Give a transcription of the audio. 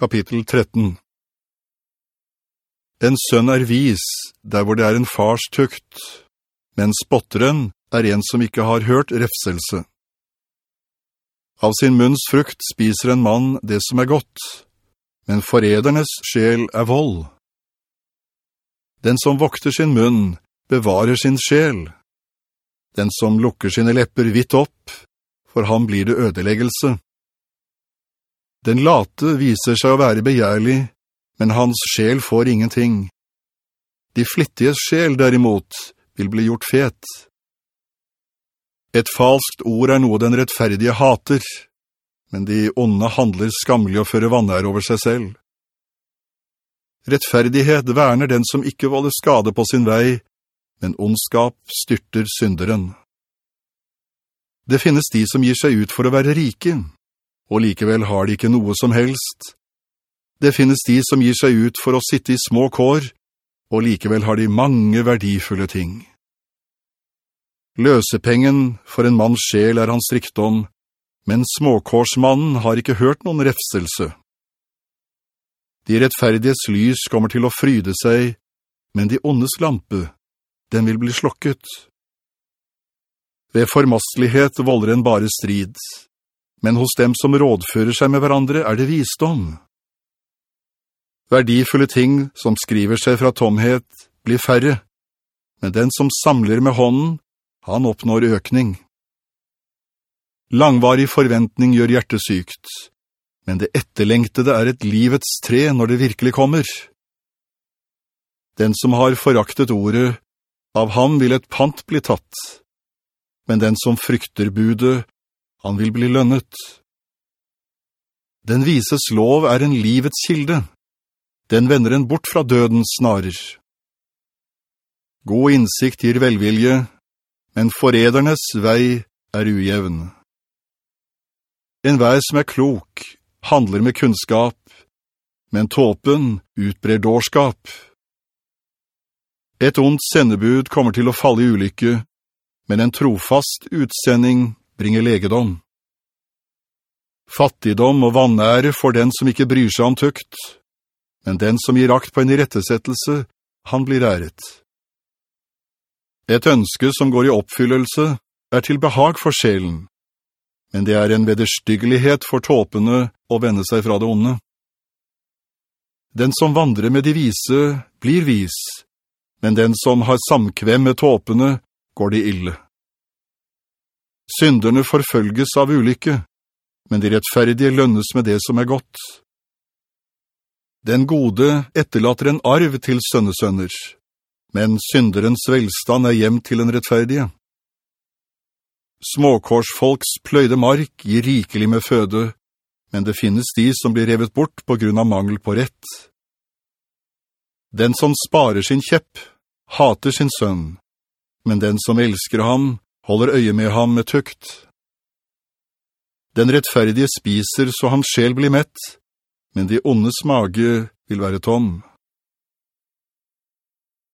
kapittel 13 En sønn er vis, der hvor det er en fars tukt, men spotteren er en som ikke har hørt refselse. Av sin munns frukt spiser en mann det som er godt, men foredernes sjel er vold. Den som vokter sin munn, bevarer sin sjel. Den som lukker sine lepper hvitt opp, for han blir det ødeleggelse. Den late viser seg å være begjærlig, men hans sjel får ingenting. De flittiges sjel, derimot, vil bli gjort fet. Et falskt ord er noe den rettferdige hater, men de onde handler skammelig og fører vannær over seg selv. Rettferdighet verner den som ikke volder skade på sin vei, men ondskap styrter synderen. Det finnes de som gir seg ut for å være rike, og likevel har de ikke noe som helst. Det finnes de som gir seg ut for å sitte i små kår, og likevel har de mange verdifulle ting. Løsepengen for en manns sjel er hans rikdom, men småkårsmannen har ikke hørt noen refselse. De rettferdiges lys kommer til å fryde seg, men de ondes lampe, den vil bli slokket. Ved formastlighet volder en bare strid, men hos dem som rådfører seg med hverandre er det visdom. Verdifulle ting som skriver seg fra tomhet blir færre, men den som samler med hånden, han oppnår økning. Langvarig forventning gjør hjertet sykt, men det etterlengtede er et livets tre når det virkelig kommer. Den som har foraktet ordet, av ham vil et pant bli tatt, men den som frykter budet, han vil bli lønnet. Den vises lov er en livets kilde. Den vender en bort fra dødens snarer. God innsikt gir velvilje, men foredernes vei er ujevn. En vei som er klok, handler med kunnskap, men tåpen utbrer dårskap. Et ondt sendebud kommer til å falle i ulykke, men en trofast utsending bringer legedom. Fattigdom og vannære for den som ikke bryr seg om tukt, men den som gir akt på en rettesettelse, han blir æret. Et ønske som går i oppfyllelse er til behag for sjelen, men det er en vederstyggelighet for tåpene å vende seg fra det onde. Den som vandrer med de vise blir vis, men den som har samkvem med tåpene går de ille. Synderne forfølges av ulykke, men de rettferdige lønnes med det som er godt. Den gode etterlater en arv til sønnesønner, men synderens velstand er hjem til en rettferdige. Småkorsfolks pløyde mark gir rikelig med føde, men det finnes de som blir revet bort på grunn av mangel på rett. Den som sparer sin kjepp, hater sin sønn, men den som elsker ham, holder øye med ham med tukt. Den rettferdige spiser så hans sjel blir mett, men de ondes mage vil være tom.